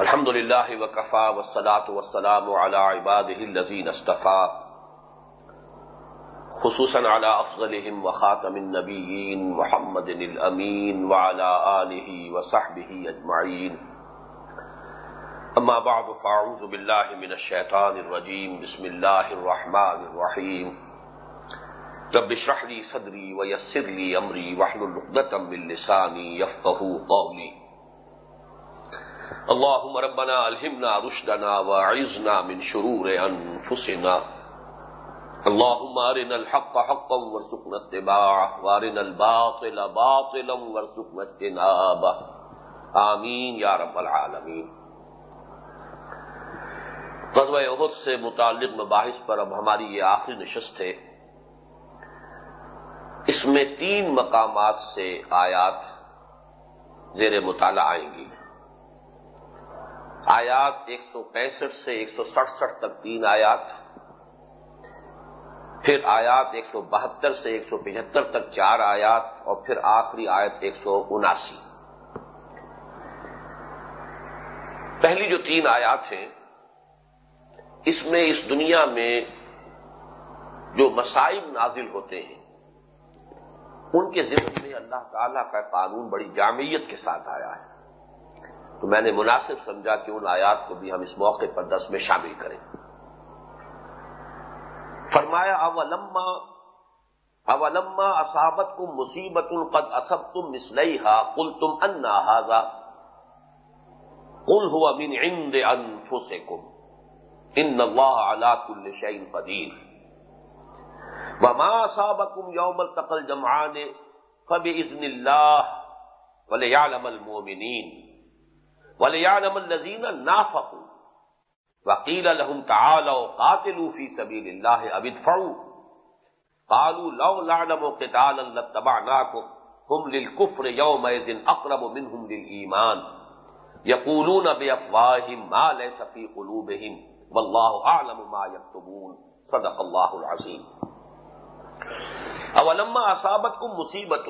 الحمد لله وكفى والصلاة والسلام على عباده الذين اصطفى خصوصا على أفضلهم وخاتم النبيين محمد الأمين وعلى آله وصحبه أجمعين أما بعد فأعوذ بالله من الشيطان الرجيم بسم الله الرحمن الرحيم رب اشرح لي صدري ويسر لي أمري واحلل عقدة من لساني يفقهوا قولي اللهم ربنا الهمنا رشدنا واعذنا من شرور انفسنا اللهم ارنا الحق حقا وارزقنا اتباعه وارنا الباطل باطلا وارزقنا اجتنابه. آمین یا رب العالمین. غزوہ احد سے متعلق مباحث پر اب ہماری یہ آخری نشست ہے۔ اس میں تین مقامات سے آیات زیر مطالعہ آئیں گی۔ آیات ایک سو پینسٹھ سے ایک سو سڑسٹھ تک تین آیات، پھر آیات ایک سو بہتر سے ایک سو پچہتر تک چار آیات، اور پھر آخری آیت ایک سو اناسی۔ پہلی جو تین آیات ہیں، اس میں اس دنیا میں جو مسائل نازل ہوتے ہیں، ان کے ذمن میں اللہ تعالی کا قانون بڑی جامعیت کے ساتھ آیا ہے۔ تو میں نے مناسب سمجھا کہ ان آیات کو بھی ہم اس موقع پر دس میں شامل کریں۔ فرمایا، اولما اولما اصابت کم مصیبت القد اسب تم مسلئی ہا کل تم انا ہاضا کل ہوا من عند انفسکم ان اللہ علا کل شعین قدیر۔ وما اصابکم یوم التقل جمعان فبإذن اللہ ولیعلم المومنین ولیعلم الذین نافقوا وقیل لهم تعالوا قاتلوا فی سبیل اللہ اب ادفعوا قالوا لو نعلم قتالا لاتبعناكم هم للكفر يومئذ اقرب منهم للإيمان يقولون بأفواههم ما ليس في قلوبهم والله اعلم ما يكتبون صدق الله العظيم اولما اصابتكم مصیبت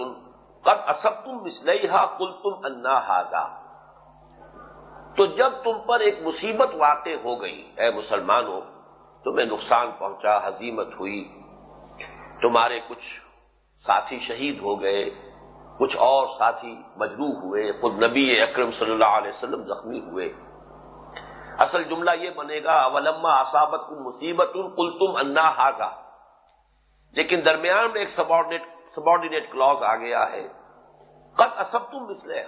قد اصبتم مثليها قلتم انا هذا تو جب تم پر ایک مصیبت واقع ہو گئی، اے مسلمانوں، تمہیں نقصان پہنچا حزیمت ہوئی۔ تمہارے کچھ ساتھی شہید ہو گئے، کچھ اور ساتھی مجروح ہوئے، خود نبی اکرم صلی اللہ علیہ وسلم زخمی ہوئے۔ اصل جملہ یہ بنے گا ولما اصابت مصیبت کل تم انا ہاضا لیکن درمیان میں ایک سبارڈینیٹ کلوز آ گیا ہے۔ قد اسب تم مسلح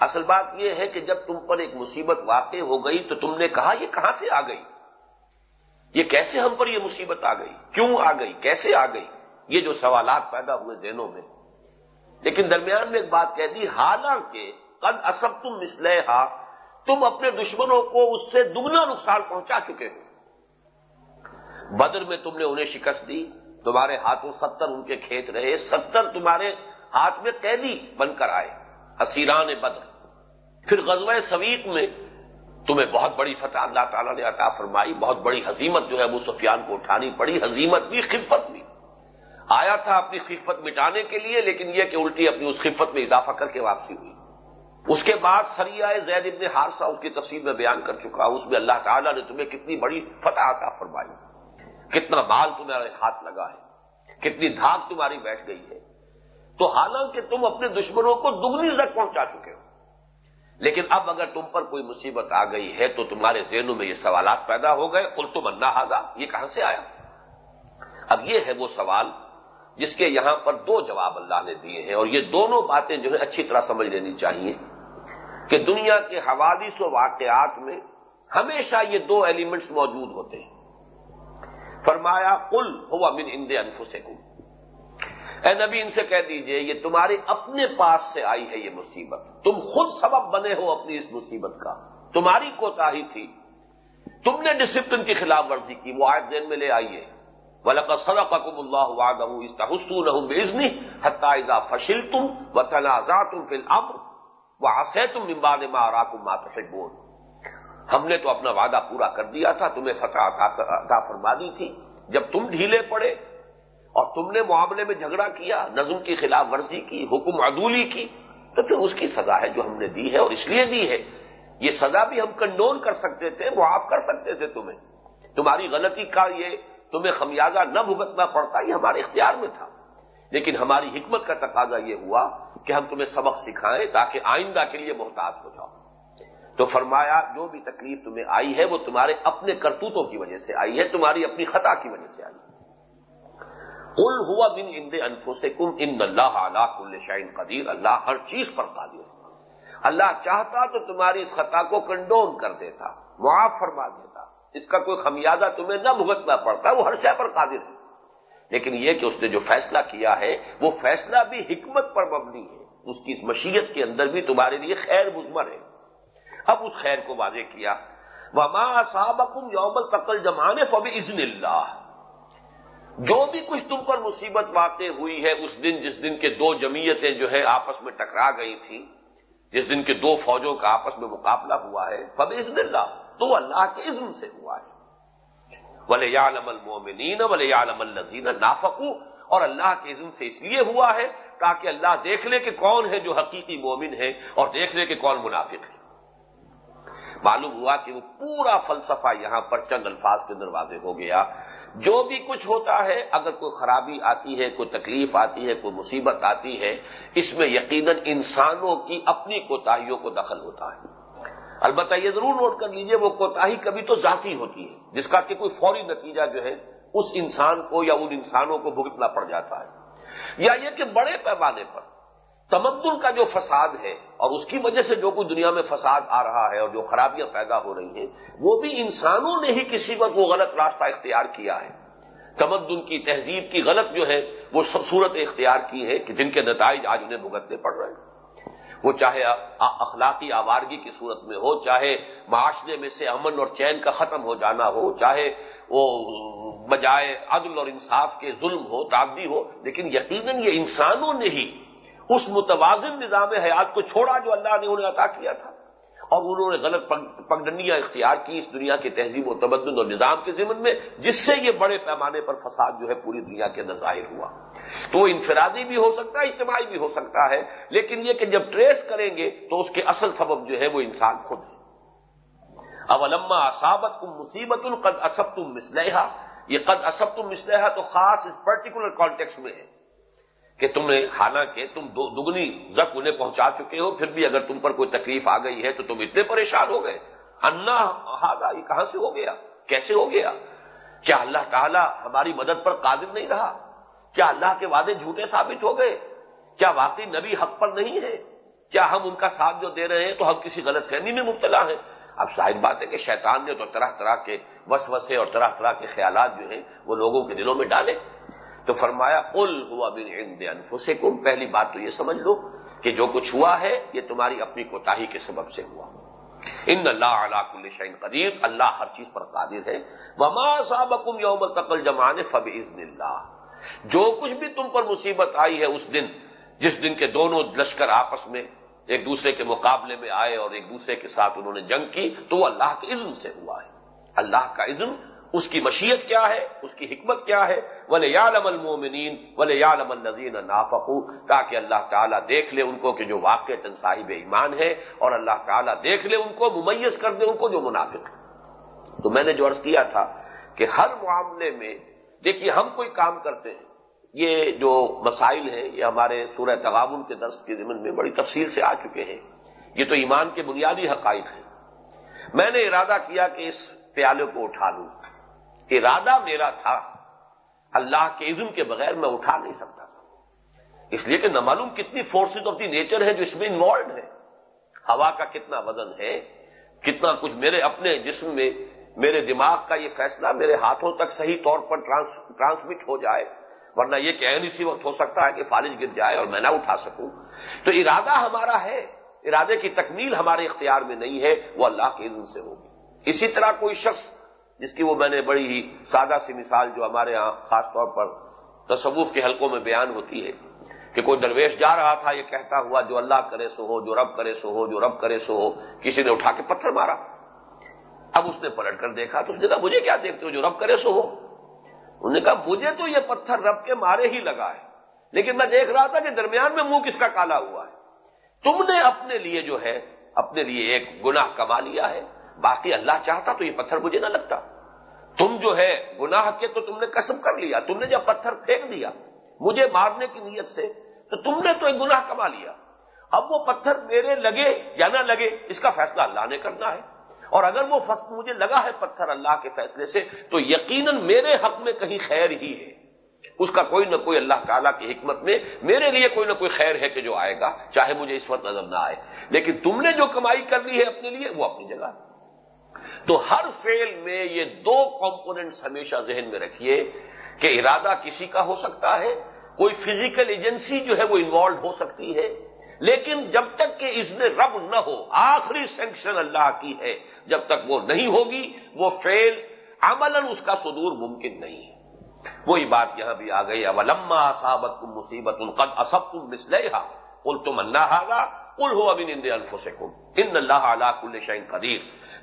اصل بات یہ ہے کہ جب تم پر ایک مصیبت واقع ہو گئی تو تم نے کہا یہ کہاں سے آ گئی؟ یہ کیسے ہم پر یہ مصیبت آ گئی؟ کیوں آ گئی؟ کیسے آ گئی؟ یہ جو سوالات پیدا ہوئے ذہنوں میں۔ لیکن درمیان میں ایک بات کہہ دی، حالانکہ قد اسب تم مسلح تم اپنے دشمنوں کو اس سے دگنا نقصان پہنچا چکے ہو۔ بدر میں تم نے انہیں شکست دی، تمہارے ہاتھوں ستر ان کے کھیت رہے، ستر تمہارے ہاتھ میں قیدی بن کر آئے، اسیران بدر۔ پھر غزوہ سویق میں تمہیں بہت بڑی فتح اللہ تعالیٰ نے عطا فرمائی، بہت بڑی حزیمت جو ہے ابو سفیان کو اٹھانی پڑی، حزیمت بھی خفت بھی۔ آیا تھا اپنی خفت مٹانے کے لیے، لیکن یہ کہ الٹی اپنی اس خفت میں اضافہ کر کے واپسی ہوئی۔ اس کے بعد سریائے زید ابن حادثہ اس کی تفصیل میں بیان کر چکا، اس میں اللہ تعالیٰ نے تمہیں کتنی بڑی فتح عطا فرمائی۔ کتنا مال تمہارے ہاتھ لگا ہے، کتنی دھاک تمہاری بیٹھ گئی ہے۔ تو حالانکہ تم اپنے دشمنوں کو دگنی زد پہنچا چکے ہو۔ لیکن اب اگر تم پر کوئی مصیبت آ گئی ہے تو تمہارے ذہنوں میں یہ سوالات پیدا ہو گئے۔ کل تم انا ہاضا یہ کہاں سے آیا؟ اب یہ ہے وہ سوال جس کے یہاں پر دو جواب اللہ نے دیے ہیں اور یہ دونوں باتیں جو ہے اچھی طرح سمجھ لینی چاہیے کہ دنیا کے حوادث و واقعات میں ہمیشہ یہ دو ایلیمنٹس موجود ہوتے ہیں۔ فرمایا کل ہوا من اندے انفو سے اے نبی، ان سے کہہ دیجیے، یہ تمہارے اپنے پاس سے آئی ہے یہ مصیبت۔ تم خود سبب بنے ہو اپنی اس مصیبت کا۔ تمہاری کوتا ہی تھی۔ تم نے ڈسپلن کی خلاف ورزی کی، وہ آج دن میں لے آئیے ولق صدقکم اللہ وعدہ استحسونہم بإذنہ حتی اذا فشلتم وتنازعتم فی الامر وعصیتم من بعد ما اراکم ما تحبون۔ ہم نے تو اپنا وعدہ پورا کر دیا تھا، تمہیں فتح عطا فرما دی تھی۔ جب تم ڈھیلے پڑے اور تم نے معاملے میں جھگڑا کیا، نظم کی خلاف ورزی کی، حکم عدولی کی، تو پھر اس کی سزا ہے جو ہم نے دی ہے اور اس لیے دی ہے۔ یہ سزا بھی ہم کنڈون کر سکتے تھے، معاف کر سکتے تھے تمہیں۔ تمہاری غلطی کا یہ تمہیں خمیازہ نہ بھگتنا پڑتا، یہ ہمارے اختیار میں تھا۔ لیکن ہماری حکمت کا تقاضا یہ ہوا کہ ہم تمہیں سبق سکھائیں تاکہ آئندہ کے لیے محتاط ہو جاؤ۔ تو فرمایا، جو بھی تکلیف تمہیں آئی ہے، وہ تمہارے اپنے کرتوتوں کی وجہ سے آئی ہے، تمہاری اپنی خطا کی وجہ سے آئی ہے۔ کل ہوا بن اند انفو سے کم ان اللہ کل شائن قدیر، اللہ ہر چیز پر قادر اللہ چاہتا تو تمہاری اس خطا کو کنڈون کر دیتا، معاف فرما دیتا۔ اس کا کوئی خمیازہ تمہیں نہ بھگتنا پڑتا، وہ ہر شے پر قادر ہے۔ لیکن یہ کہ اس نے جو فیصلہ کیا ہے، وہ فیصلہ بھی حکمت پر مبنی ہے۔ اس کی اس مشیت کے اندر بھی تمہارے لیے خیر مزمر ہے۔ اب اس خیر کو واضح کیا۔ وما صاحب یوم تقل جمان فب ازن اللہ جو بھی کچھ تم پر مصیبت واقع ہوئی ہے اس دن، جس دن کے دو جمیتیں جو ہے آپس میں ٹکرا گئی تھیں، جس دن کے دو فوجوں کا آپس میں مقابلہ ہوا ہے فب ازن اللہ تو اللہ کے عزم سے ہوا ہے۔ ولی عالم المومنین ولی عالم الزین نافقو اور اللہ کے عزم سے اس لیے ہوا ہے تاکہ اللہ دیکھ لے کہ کون ہے جو حقیقی مومن ہے اور دیکھ لے کہ کون منافق ہے۔ معلوم ہوا کہ وہ پورا فلسفہ یہاں پر چند الفاظ کے دروازے ہو گیا۔ جو بھی کچھ ہوتا ہے، اگر کوئی خرابی آتی ہے، کوئی تکلیف آتی ہے، کوئی مصیبت آتی ہے، اس میں یقیناً انسانوں کی اپنی کوتاہیوں کو دخل ہوتا ہے۔ البتہ یہ ضرور نوٹ کر لیجیے، وہ کوتاہی کبھی تو ذاتی ہوتی ہے، جس کا کہ کوئی فوری نتیجہ جو ہے، اس انسان کو یا ان انسانوں کو بھگتنا پڑ جاتا ہے۔ یا یہ کہ بڑے پیمانے پر تمدن کا جو فساد ہے اور اس کی وجہ سے جو کچھ دنیا میں فساد آ رہا ہے اور جو خرابیاں پیدا ہو رہی ہیں، وہ بھی انسانوں نے ہی کسی وقت وہ غلط راستہ اختیار کیا ہے۔ تمدن کی تہذیب کی غلط جو ہے، وہ سب صورت اختیار کی ہے کہ جن کے نتائج آج انہیں بھگتنے پڑ رہے ہیں۔ وہ چاہے اخلاقی آوارگی کی صورت میں ہو، چاہے معاشرے میں سے امن اور چین کا ختم ہو جانا ہو، چاہے وہ بجائے عدل اور انصاف کے ظلم ہو تعدی ہو، لیکن یقیناً یہ انسانوں نے ہی اس متوازن نظام حیات کو چھوڑا جو اللہ نے انہیں عطا کیا تھا۔ اور انہوں نے غلط پگڈنیاں اختیار کی اس دنیا کے تہذیب و تبدن اور نظام کے ذمن میں، جس سے یہ بڑے پیمانے پر فساد جو ہے پوری دنیا کے اندر ظاہر ہوا۔ تو وہ انفرادی بھی ہو سکتا ہے، اجتماعی بھی ہو سکتا ہے، لیکن یہ کہ جب ٹریس کریں گے تو اس کے اصل سبب جو ہے وہ انسان خود ہے۔ اب علما اصابت تم مصیبت القد اسب تم مسلحہ یہ قد اسب تم مسلحہ تو خاص اس پرٹیکولر کانٹیکس میں ہے۔ کہ تم نے حالانکہ تم دگنی زک انہیں پہنچا چکے ہو، پھر بھی اگر تم پر کوئی تکلیف آ گئی ہے تو تم اتنے پریشان ہو گئے۔ انا ہادا، یہ کہاں سے ہو گیا؟ کیسے ہو گیا؟ کیا اللہ تعالیٰ ہماری مدد پر قادر نہیں رہا؟ کیا اللہ کے وعدے جھوٹے ثابت ہو گئے؟ کیا واقعی نبی حق پر نہیں ہے؟ کیا ہم ان کا ساتھ جو دے رہے ہیں تو ہم کسی غلط فہمی میں مبتلا ہیں؟ اب ظاہر بات ہے کہ شیطان نے تو طرح طرح کے وسوسے اور طرح طرح کے خیالات جو ہیں وہ لوگوں کے دلوں میں ڈالے۔ تو فرمایا، قل ہوا بن عند انفسکم، پہلی بات تو یہ سمجھ لو کہ جو کچھ ہوا ہے، یہ تمہاری اپنی کوتاہی کے سبب سے ہوا۔ ان اللہ علا کل شعین قدیر، اللہ ہر چیز پر قادر ہے۔ وما صابقم یوم تقل جمان فب اللہ۔ جو کچھ بھی تم پر مصیبت آئی ہے اس دن، جس دن کے دونوں لشکر آپس میں ایک دوسرے کے مقابلے میں آئے اور ایک دوسرے کے ساتھ انہوں نے جنگ کی، تو وہ اللہ کے عزم سے ہوا ہے۔ اللہ کا عزم اس کی مشیت کیا ہے؟ اس کی حکمت کیا ہے؟ ول یالم المومنین ول یالم النزین نافقو تاکہ اللہ تعالیٰ دیکھ لے ان کو کہ جو واقع صاحب ایمان ہے اور اللہ تعالیٰ دیکھ لے ان کو، ممیز کر دے ان کو جو منافق ہے تو میں نے جو عرض کیا تھا کہ ہر معاملے میں، دیکھیے ہم کوئی کام کرتے ہیں۔ یہ جو مسائل ہیں، یہ ہمارے سورہ تغابن کے درس کے ضمن میں بڑی تفصیل سے آ چکے ہیں۔ یہ تو ایمان کے بنیادی حقائق ہیں۔ میں نے ارادہ کیا کہ اس پیالے کو اٹھا لوں۔ ارادہ میرا تھا، اللہ کے عزم کے بغیر میں اٹھا نہیں سکتا تھا۔ اس لیے کہ نہ معلوم کتنی فورسز آف دی نیچر ہے جو اس میں انوالوڈ ہے ہوا کا کتنا وزن ہے، کتنا کچھ میرے اپنے جسم میں، میرے دماغ کا یہ فیصلہ میرے ہاتھوں تک صحیح طور پر ٹرانسمٹ ہو جائے، ورنہ یہ کہ اسی وقت ہو سکتا ہے کہ فالج گر جائے اور میں نہ اٹھا سکوں۔ تو ارادہ ہمارا ہے، ارادے کی تکمیل ہمارے اختیار میں نہیں ہے، وہ اللہ کے عزم سے ہوگی۔ اسی طرح کوئی شخص جس کی وہ میں نے بڑی ہی سادہ سی مثال جو ہمارے ہاں خاص طور پر تصوف کے حلقوں میں بیان ہوتی ہے کہ کوئی درویش جا رہا تھا، یہ کہتا ہوا، جو اللہ کرے سو ہو، جو رب کرے سو ہو، جو رب کرے سو ہو، کسی نے اٹھا کے پتھر مارا۔ اب اس نے پلٹ کر دیکھا تو اس نے کہا، مجھے کیا دیکھتے ہو جو رب کرے سو ہو؟ انہوں نے کہا، مجھے تو یہ پتھر رب کے مارے ہی لگا ہے۔ لیکن میں دیکھ رہا تھا کہ درمیان میں منہ کس کا کالا ہوا ہے۔ تم نے اپنے لیے جو ہے، اپنے لیے ایک گناہ کما لیا ہے۔ باقی اللہ چاہتا تو یہ پتھر مجھے نہ لگتا۔ تم جو ہے گناہ کے تو تم نے قسم کر لیا، تم نے جب پتھر پھینک دیا مجھے مارنے کی نیت سے، تو تم نے تو ایک گناہ کما لیا۔ اب وہ پتھر میرے لگے یا نہ لگے، اس کا فیصلہ اللہ نے کرنا ہے۔ اور اگر وہ مجھے لگا ہے پتھر اللہ کے فیصلے سے، تو یقیناً میرے حق میں کہیں خیر ہی ہے۔ اس کا کوئی نہ کوئی اللہ تعالیٰ کی حکمت میں میرے لیے کوئی نہ کوئی خیر ہے کہ جو آئے گا، چاہے مجھے اس وقت نظر نہ آئے۔ لیکن تم نے جو کمائی کر لی ہے اپنے لیے، وہ اپنی جگہ تو ہر فیل میں یہ دو کمپوننٹس ہمیشہ ذہن میں رکھیے کہ ارادہ کسی کا ہو سکتا ہے، کوئی فزیکل ایجنسی جو ہے وہ انوالو ہو سکتی ہے، لیکن جب تک کہ اس میں رب نہ ہو، آخری سینکشن اللہ کی ہے، جب تک وہ نہیں ہوگی، وہ فیل عمل اس کا صدور ممکن نہیں ہے۔ وہی بات یہاں بھی آ گئی اب لما صابت تم مصیبت القد اسب تم مسلحا کل تم اللہ کل ہو ابن ان انفسکم۔ ان اللہ علا کل شعین قدیر۔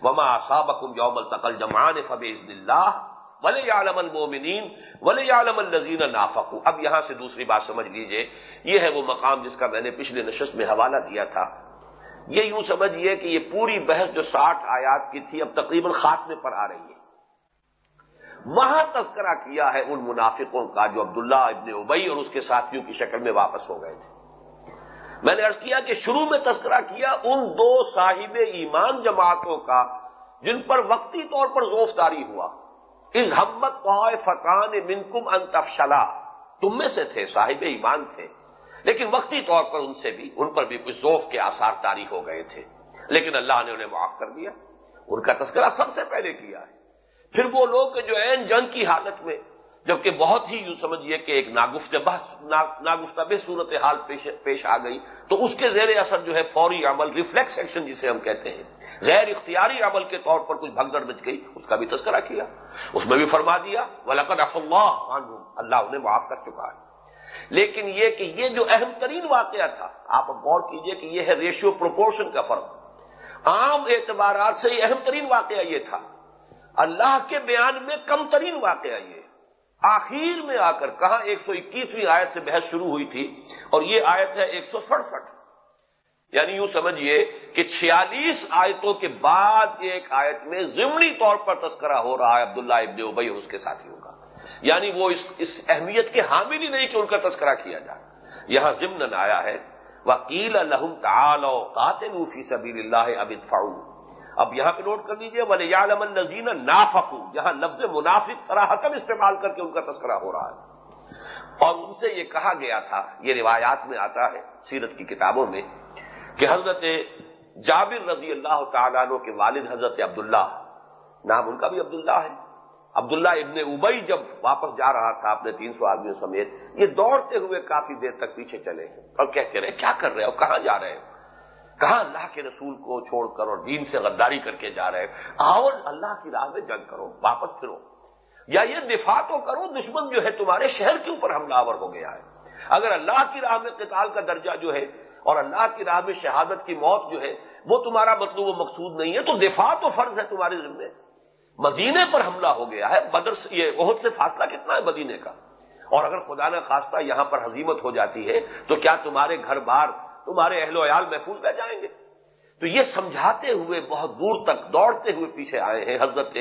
وما صابکم یوم التقل جمان فب اللہ ولی عالم المومنین ولی عالم الزین اب یہاں سے دوسری بات سمجھ لیجیے، یہ ہے وہ مقام جس کا میں نے پچھلے نشست میں حوالہ دیا تھا۔ یہ یوں سمجھیے کہ یہ پوری بحث جو ساٹھ آیات کی تھی اب تقریباً خاتمے پر آ رہی ہے۔ وہاں تذکرہ کیا ہے ان منافقوں کا جو عبداللہ ابن ابئی اور اس کے ساتھیوں کی شکل میں واپس ہو گئے تھے۔ میں نے ارض کیا کہ شروع میں تذکرہ کیا ان دو صاحب ایمان جماعتوں کا جن پر وقتی طور پر زوفتاری ہوا۔ اس حمت فتان منکم انتفشلا تم میں سے تھے، صاحب ایمان تھے۔ لیکن وقتی طور پر ان سے بھی، ان پر بھی کچھ ذوف کے آثار تاریخ ہو گئے تھے۔ لیکن اللہ نے انہیں معاف کر دیا۔ ان کا تذکرہ سب سے پہلے کیا ہے۔ پھر وہ لوگ جو این جنگ کی حالت میں جبکہ بہت ہی یوں سمجھیے کہ ایک ناگفتہ صورت حال پیش آ گئی، تو اس کے زیر اثر جو ہے فوری عمل ریفلیکس ایکشن جسے ہم کہتے ہیں، غیر اختیاری عمل کے طور پر کچھ بھگدڑ بچ گئی، اس کا بھی تذکرہ کیا، اس میں بھی فرما دیا، ولقد اف اللہ اللہ انہیں معاف کر چکا ہے۔ لیکن یہ کہ یہ جو اہم ترین واقعہ تھا، آپ غور کیجیے کہ یہ ہے ریشیو پروپورشن کا فرق۔ عام اعتبارات سے یہ اہم ترین واقعہ یہ تھا۔ اللہ کے بیان میں کم ترین واقعہ یہ آخر میں آ کر کہاں ایک سو اکیسویں آیت سے بحث شروع ہوئی تھی اور یہ آیت ہے ایک سو سڑسٹھ۔ یعنی یوں سمجھیے کہ چھیالیس آیتوں کے بعد ایک آیت میں ضمنی طور پر تذکرہ ہو رہا ہے عبداللہ ابن ابئی اور اس کے ساتھیوں کا۔ یعنی وہ اس اس اہمیت کے حامل ہی نہیں کہ ان کا تذکرہ کیا جائے۔ یہاں ضمن آیا ہے وکیل الحم تعالو قاتل فی سبیل اللہ اب ادفاؤ اب یہاں پہ نوٹ کر لیجیے ولی عالم النزین نافقو جہاں لفظ منافق سراہتم استعمال کر کے ان کا تذکرہ ہو رہا ہے۔ اور ان سے یہ کہا گیا تھا، یہ روایات میں آتا ہے، سیرت کی کتابوں میں، کہ حضرت جابر رضی اللہ تعالیٰ عنہ کے والد حضرت عبداللہ، نام ان کا بھی عبداللہ ہے۔ عبداللہ ابن ابئی جب واپس جا رہا تھا اپنے تین سو آدمیوں سمیت، یہ دوڑتے ہوئے کافی دیر تک پیچھے چلے ہیں اور کہتے رہے، کیا کر رہے ہو؟ کہاں جا رہے ہیں کہاں اللہ کے رسول کو چھوڑ کر اور دین سے غداری کر کے جا رہے آؤ اللہ کی راہ میں جنگ کرو، واپس پھرو۔ یا یہ دفاع تو کرو، دشمن جو ہے تمہارے شہر کے اوپر حملہ آور ہو گیا ہے۔ اگر اللہ کی راہ میں قتال کا درجہ جو ہے اور اللہ کی راہ میں شہادت کی موت جو ہے وہ تمہارا مطلوب و مقصود نہیں ہے، تو دفاع تو فرض ہے تمہارے ذمے۔ مدینے پر حملہ ہو گیا ہے۔ بدر سے یہ بہت سے فاصلہ کتنا ہے مدینے کا؟ اور اگر خدا نہ خواستہ یہاں پر حزیمت ہو جاتی ہے، تو کیا تمہارے گھر بار تمہارے اہل و عیال محفوظ رہ جائیں گے۔ تو یہ سمجھاتے ہوئے بہت دور تک دوڑتے ہوئے پیچھے آئے ہیں حضرت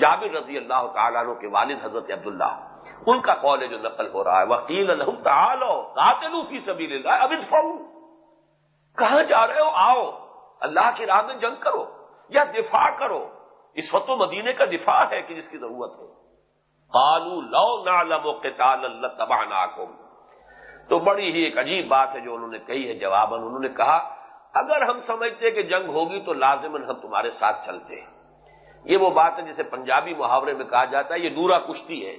جابر رضی اللہ تعالیٰ عنہ کے والد حضرت عبداللہ۔ ان کا قول ہے جو نقل ہو رہا ہے وکیل تعالو فی سبیل اللہ اب کہاں جا رہے ہو؟ آؤ، اللہ کی راہ میں جنگ کرو یا دفاع کرو۔ اس وقت مدینے کا دفاع ہے کہ جس کی ضرورت ہے قالو لو نعلم قتال اللہ تباہ تو بڑی ہی ایک عجیب بات ہے جو انہوں نے کہی ہے جواب انہوں نے کہا، اگر ہم سمجھتے کہ جنگ ہوگی تو لازمن ہم تمہارے ساتھ چلتے ہیں۔ یہ وہ بات ہے جسے پنجابی محاورے میں کہا جاتا ہے، یہ دورا کشتی ہے۔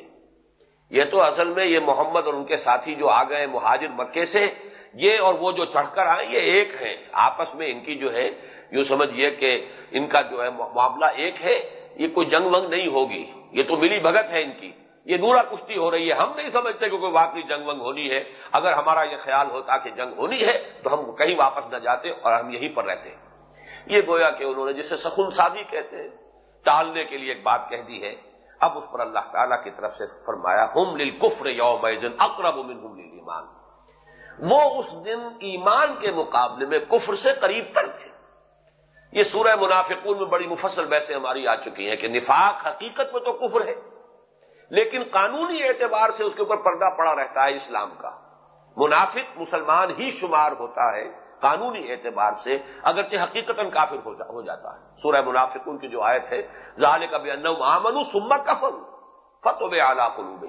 یہ تو اصل میں یہ محمد اور ان کے ساتھی جو آ گئے مہاجر مکے سے، یہ اور وہ جو چڑھ کر آئے، یہ ایک ہیں۔ آپس میں ان کی جو ہے، یوں سمجھیے کہ ان کا جو ہے، معاملہ ایک ہے۔ یہ کوئی جنگ ونگ نہیں ہوگی۔ یہ تو ملی بھگت ہے ان کی۔ یہ نورا کشتی ہو رہی ہے، ہم نہیں سمجھتے کہ کوئی واقعی جنگ ونگ ہونی ہے۔ اگر ہمارا یہ خیال ہوتا کہ جنگ ہونی ہے، تو ہم کہیں واپس نہ جاتے اور ہم یہیں پر رہتے۔ یہ گویا کہ انہوں نے جسے سخن سازی کہتے ہیں، ٹالنے کے لیے ایک بات کہہ دی ہے۔ اب اس پر اللہ تعالیٰ کی طرف سے فرمایا، ہم لل کفر یوم اقرب من ایمان وہ اس دن ایمان کے مقابلے میں کفر سے قریب تر تھے۔ یہ سورہ منافقون میں بڑی مفصل بحثیں ہماری آ چکی ہیں کہ نفاق حقیقت میں تو کفر ہے۔ لیکن قانونی اعتبار سے اس کے اوپر پردہ پڑا رہتا ہے اسلام کا۔ منافق مسلمان ہی شمار ہوتا ہے قانونی اعتبار سے، اگرچہ حقیقت کافر ہو جاتا ہے۔ سورہ منافقون کی جو آیت ہے ظاہر کا بھی آمن سمت کا فن فتح اعلیٰ قلوب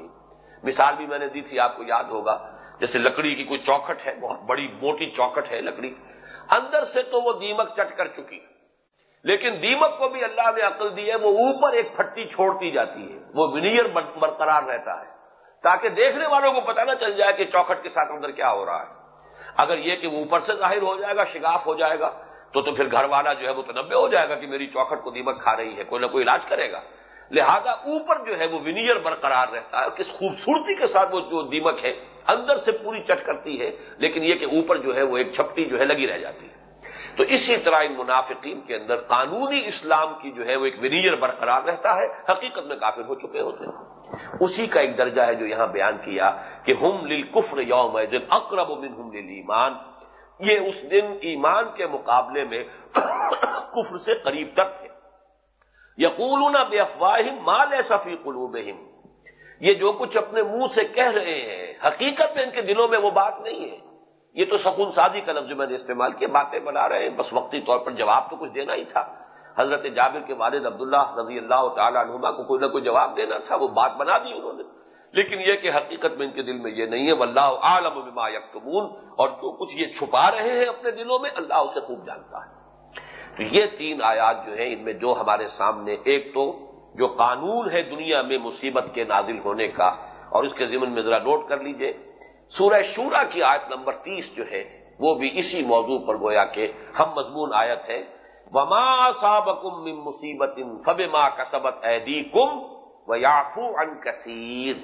مثال بھی میں نے دی تھی، آپ کو یاد ہوگا، جیسے لکڑی کی کوئی چوکھٹ ہے، بہت بڑی موٹی چوکھٹ ہے لکڑی۔ اندر سے تو وہ دیمک چٹ کر چکی۔ لیکن دیمک کو بھی اللہ نے عقل دی ہے، وہ اوپر ایک پھٹی چھوڑتی جاتی ہے۔ وہ ونیئر برقرار رہتا ہے۔ تاکہ دیکھنے والوں کو پتہ نہ چل جائے کہ چوکھٹ کے ساتھ اندر کیا ہو رہا ہے۔ اگر یہ کہ وہ اوپر سے ظاہر ہو جائے گا، شگاف ہو جائے گا، تو تو پھر گھر والا جو ہے وہ تنبے ہو جائے گا کہ میری چوکھٹ کو دیمک کھا رہی ہے، کوئی نہ کوئی علاج کرے گا۔ لہذا اوپر جو ہے وہ ونیئر برقرار رہتا ہے اور کس خوبصورتی کے ساتھ وہ جو دیمک ہے، اندر سے پوری چٹ کرتی ہے، لیکن یہ کہ اوپر جو ہے وہ ایک چھپٹی جو ہے لگی رہ جاتی ہے۔ تو اسی طرح ان منافقین کے اندر قانونی اسلام کی جو ہے وہ ایک ونیئر برقرار رہتا ہے، حقیقت میں کافر ہو چکے ہوتے ہیں۔ اسی کا ایک درجہ ہے جو یہاں بیان کیا کہ ہم لل کفر یوم دن اقرب من ہم لل ایمان یہ اس دن ایمان کے مقابلے میں کفر سے قریب تک تھے یقول بے افواہ مال صفی قلوب یہ جو کچھ اپنے منہ سے کہہ رہے ہیں، حقیقت میں ان کے دلوں میں وہ بات نہیں ہے۔ یہ تو سکون سازی کا لفظ میں نے استعمال کیا، باتیں بنا رہے ہیں، بس وقتی طور پر جواب تو کچھ دینا ہی تھا۔ حضرت جابر کے والد عبداللہ رضی اللہ تعالیٰ عنہما کو کوئی نہ کوئی جواب دینا تھا، وہ بات بنا دی انہوں نے۔ لیکن یہ کہ حقیقت میں ان کے دل میں یہ نہیں ہے، واللہ عالم بما یکتمون، اور جو کچھ یہ چھپا رہے ہیں اپنے دلوں میں، اللہ اسے خوب جانتا ہے۔ تو یہ تین آیات جو ہیں، ان میں جو ہمارے سامنے، ایک تو جو قانون ہے دنیا میں مصیبت کے نازل ہونے کا، اور اس کے ضمن میں ذرا نوٹ کر لیجیے۔ سورہ شورا کی آیت نمبر تیس جو ہے، وہ بھی اسی موضوع پر گویا کہ ہم مضمون آیت ہے وما صابکم من مصیبت فب ماں کسبت ایدی کم و یافو ان کثیر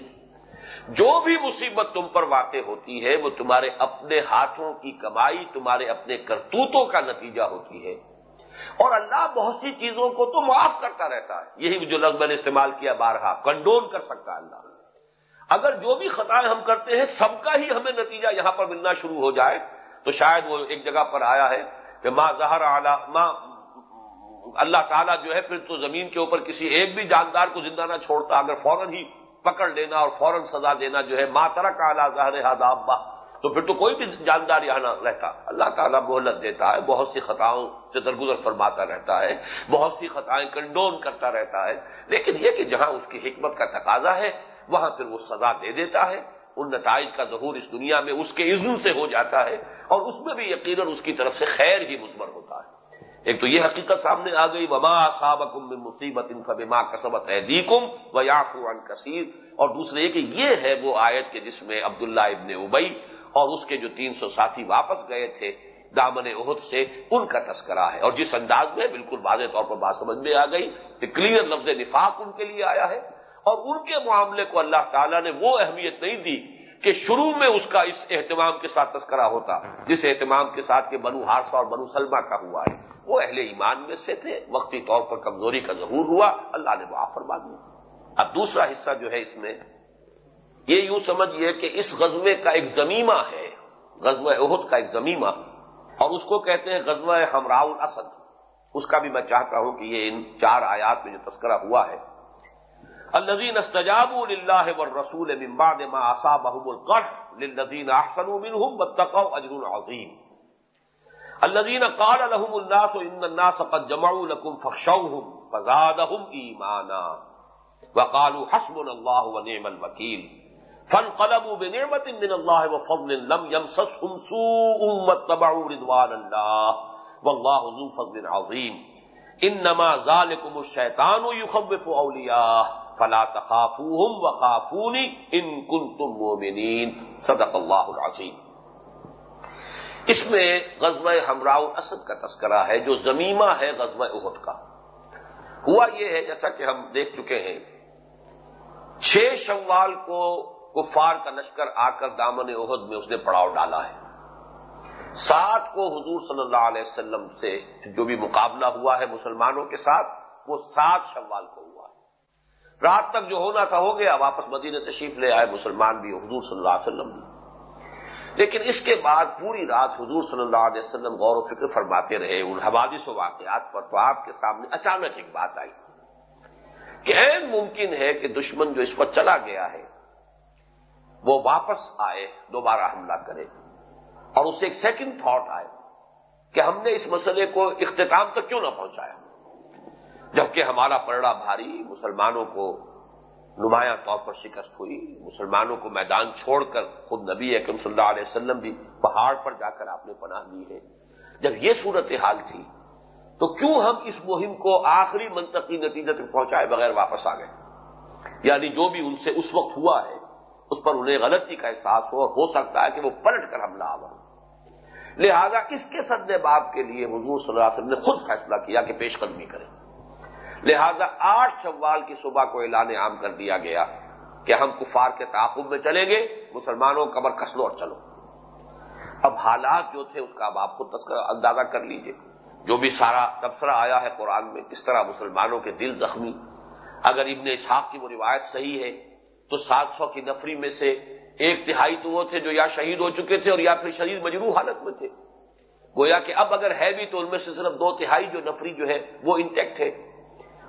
جو بھی مصیبت تم پر واقع ہوتی ہے، وہ تمہارے اپنے ہاتھوں کی کمائی، تمہارے اپنے کرتوتوں کا نتیجہ ہوتی ہے۔ اور اللہ بہت سی چیزوں کو تو معاف کرتا رہتا ہے۔ یہی جو لفظ میں نے استعمال کیا، بارہا کنڈون کر سکتا اللہ۔ اگر جو بھی خطائیں ہم کرتے ہیں، سب کا ہی ہمیں نتیجہ یہاں پر ملنا شروع ہو جائے۔ تو شاید وہ ایک جگہ پر آیا ہے کہ ماں زہر اعلی ماں اللہ تعالیٰ جو ہے، پھر تو زمین کے اوپر کسی ایک بھی جاندار کو زندہ نہ چھوڑتا، اگر فوراً ہی پکڑ لینا اور فوراً سزا دینا جو ہے ماں ترک اعلیٰ ظاہر حضاب تو پھر تو کوئی بھی جاندار یہاں نہ رہتا۔ اللہ تعالیٰ مہلت دیتا ہے، بہت سی خطاؤں سے درگزر فرماتا رہتا ہے، بہت سی خطائیں کنڈون کرتا رہتا ہے۔ لیکن یہ کہ جہاں اس کی حکمت کا تقاضا ہے وہاں پھر وہ سزا دے دیتا ہے۔ ان نتائج کا ظہور اس دنیا میں اس کے عزم سے ہو جاتا ہے اور اس میں بھی یقیناً اس کی طرف سے خیر ہی مضمر ہوتا ہے۔ ایک تو یہ حقیقت سامنے آ گئی، وما صابقم میں مصیبت ان فبما کسبت احدیکم و یافو ان کثیر اور دوسرے کہ یہ ہے وہ آیت کے جس میں عبداللہ ابن ابئی اور اس کے جو تین سو ساتھی واپس گئے تھے دامن عہد سے، ان کا تذکرہ ہے۔ اور جس انداز میں بالکل واضح طور پر بات سمجھ میں آ گئی کہ کلیئر لفظ نفاق ان کے لیے آیا ہے۔ اور ان کے معاملے کو اللہ تعالیٰ نے وہ اہمیت نہیں دی کہ شروع میں اس کا اس اہتمام کے ساتھ تذکرہ ہوتا، جس اہتمام کے ساتھ کہ بنو ہارسا اور بنو سلما کا ہوا ہے۔ وہ اہل ایمان میں سے تھے، وقتی طور پر کمزوری کا ظہور ہوا، اللہ نے وہ فرما دیا۔ اب دوسرا حصہ جو ہے اس میں، یہ یوں سمجھیے کہ اس غزوے کا ایک زمیمہ ہے، غزوہ عہد کا ایک زمیمہ، اور اس کو کہتے ہیں غزوہ ہمراؤ الاسد۔ اس کا بھی میں چاہتا ہوں کہ یہ ان چار آیات میں جو تذکرہ ہوا ہے الذين استجابوا لله والرسول من بعد ما اصابهم القرح للذين احسنوا منهم واتقوا اجر عظيم. الذين قال لهم الناس ان الناس قد جمعوا لكم فخشوهم فزادهم ايمانا وقالوا حسبنا الله ونعم الوكيل. فانقلبوا بنعمة من الله وفضل لم يمسسهم سوء واتبعوا رضوان الله. والله ذو فضل عظيم. انما ذلكم الشيطان يخوف اولياءه فلا تخافوهم وخافوني ان كنتم مؤمنين. صدق اللہ العظیم. اس میں غزوہ ہمراؤ اسد کا تذکرہ ہے جو زمیمہ ہے غزوہ احد کا. ہوا یہ ہے جیسا کہ ہم دیکھ چکے ہیں، چھ شوال کو کفار کا لشکر آ کر دامن احد میں اس نے پڑاؤ ڈالا ہے۔ سات کو حضور صلی اللہ علیہ وسلم سے جو بھی مقابلہ ہوا ہے مسلمانوں کے ساتھ، وہ سات شوال کو ہوا۔ رات تک جو ہونا تھا ہو گیا، واپس مدینہ تشریف لے آئے، مسلمان بھی، حضور صلی اللہ علیہ وسلم بھی۔ لیکن اس کے بعد پوری رات حضور صلی اللہ علیہ وسلم غور و فکر فرماتے رہے، ان حوادث و واقعات پر تو آپ کے سامنے اچانک ایک بات آئی کہ این ممکن ہے کہ دشمن جو اس پر چلا گیا ہے، وہ واپس آئے، دوبارہ حملہ کرے۔ اور اسے ایک سیکنڈ تھاٹ آئے کہ ہم نے اس مسئلے کو اختتام تک کیوں نہ پہنچایا؟ جبکہ ہمارا پرڑا بھاری مسلمانوں کو نمایاں طور پر شکست ہوئی، مسلمانوں کو میدان چھوڑ کر خود نبی اکم صلی اللہ علیہ وسلم بھی پہاڑ پر جا کر آپ نے پناہ لی ہے۔ جب یہ صورت حال تھی، تو کیوں ہم اس مہم کو آخری منطقی نتیجے تک پہنچائے بغیر واپس آ گئے؟ یعنی جو بھی ان سے اس وقت ہوا ہے، اس پر انہیں غلطی کا احساس ہو اور ہو سکتا ہے کہ وہ پلٹ کر حملہ آور لہذا اس کے سد باپ کے لیے حضور صلی اللہ علیہ وسلم نے خود فیصلہ کیا کہ پیش قدمی کریں۔ لہذا آٹھ شوال کی صبح کو اعلان عام کر دیا گیا کہ ہم کفار کے تعاقب میں چلیں گے، مسلمانوں قبر کسلو اور چلو۔ اب حالات جو تھے اس کا اب آپ خود تذکرہ اندازہ کر لیجیے۔ جو بھی سارا تبصرہ آیا ہے قرآن میں، کس طرح مسلمانوں کے دل زخمی۔ اگر ابن اسحاق کی وہ روایت صحیح ہے، تو سات سو کی نفری میں سے ایک تہائی تو وہ تھے جو یا شہید ہو چکے تھے اور یا پھر شہید مجروح حالت میں تھے۔ گویا کہ اب اگر ہے بھی تو ان میں سے صرف دو تہائی جو نفری جو ہے وہ انٹیکٹ ہے۔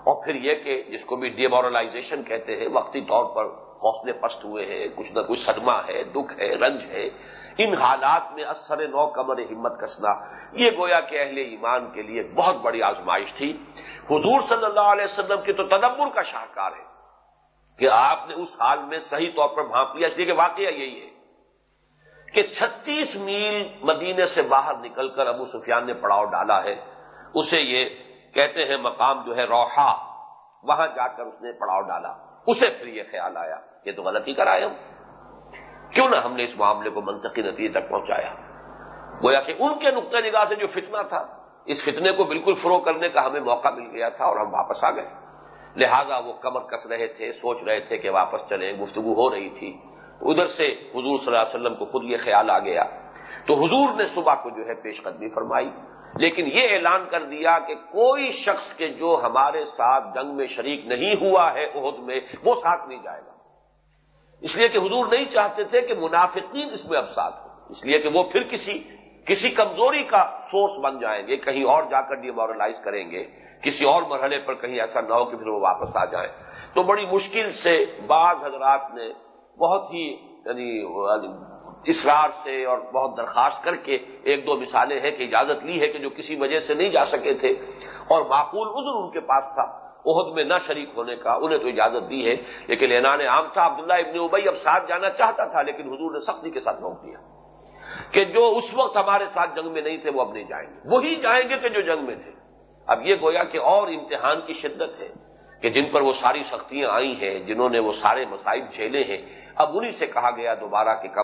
اور پھر یہ کہ جس کو بھی ڈیمورلائزیشن کہتے ہیں، وقتی طور پر حوصلے پست ہوئے ہیں، کچھ نہ کچھ صدمہ ہے، دکھ ہے، رنج ہے، ان حالات میں اثر نو کمر ہمت کسنا، یہ گویا کہ اہل ایمان کے لیے بہت بڑی آزمائش تھی۔ حضور صلی اللہ علیہ وسلم کے تو تدبر کا شاہکار ہے کہ آپ نے اس حال میں صحیح طور پر بھانپ لیا، اس لیے کہ واقعہ یہی ہے کہ چھتیس میل مدینے سے باہر نکل کر ابو سفیان نے پڑاؤ ڈالا ہے۔ اسے یہ کہتے ہیں مقام جو ہے روحا، وہاں جا کر اس نے پڑاؤ ڈالا۔ اسے پھر یہ خیال آیا یہ تو غلطی کرائے ہم۔ کیوں نہ ہم نے اس معاملے کو منطقی نتیجے تک پہنچایا۔ گویا کہ ان کے نقطۂ نگاہ سے جو فتنہ تھا، اس فتنے کو بالکل فروغ کرنے کا ہمیں موقع مل گیا تھا اور ہم واپس آ گئے۔ لہذا وہ کمر کس رہے تھے، سوچ رہے تھے کہ واپس چلیں، گفتگو ہو رہی تھی۔ ادھر سے حضور صلی اللہ علیہ وسلم کو خود یہ خیال آ گیا۔ تو حضور نے صبح کو جو ہے پیش قدمی فرمائی۔ لیکن یہ اعلان کر دیا کہ کوئی شخص کے جو ہمارے ساتھ جنگ میں شریک نہیں ہوا ہے عہد میں، وہ ساتھ نہیں جائے گا۔ اس لیے کہ حضور نہیں چاہتے تھے کہ منافقین اس میں اب ساتھ ہو اس لیے کہ وہ پھر کسی کسی کمزوری کا سورس بن جائیں گے، کہیں اور جا کر ڈیمورلائز کریں گے، کسی اور مرحلے پر کہیں ایسا نہ ہو کہ پھر وہ واپس آ جائیں۔ تو بڑی مشکل سے بعض حضرات نے بہت ہی یعنی اصرار سے اور بہت درخواست کر کے ایک دو مثالیں ہیں کہ اجازت لی ہے کہ جو کسی وجہ سے نہیں جا سکے تھے اور معقول عذر ان کے پاس تھا، عہد میں نہ شریک ہونے کا انہیں تو اجازت دی ہے، لیکن اعلان عام تھا، عبداللہ ابن ابئی اب ساتھ جانا چاہتا تھا، لیکن حضور نے سختی کے ساتھ روک دیا کہ جو اس وقت ہمارے ساتھ جنگ میں نہیں تھے، وہ اب نہیں جائیں گے۔ وہی جائیں گے کہ جو جنگ میں تھے۔ اب یہ گویا کہ اور امتحان کی شدت ہے کہ جن پر وہ ساری سختیاں آئی ہیں، جنہوں نے وہ سارے مسائل جھیلے ہیں، اب انہیں سے کہا گیا دوبارہ کہ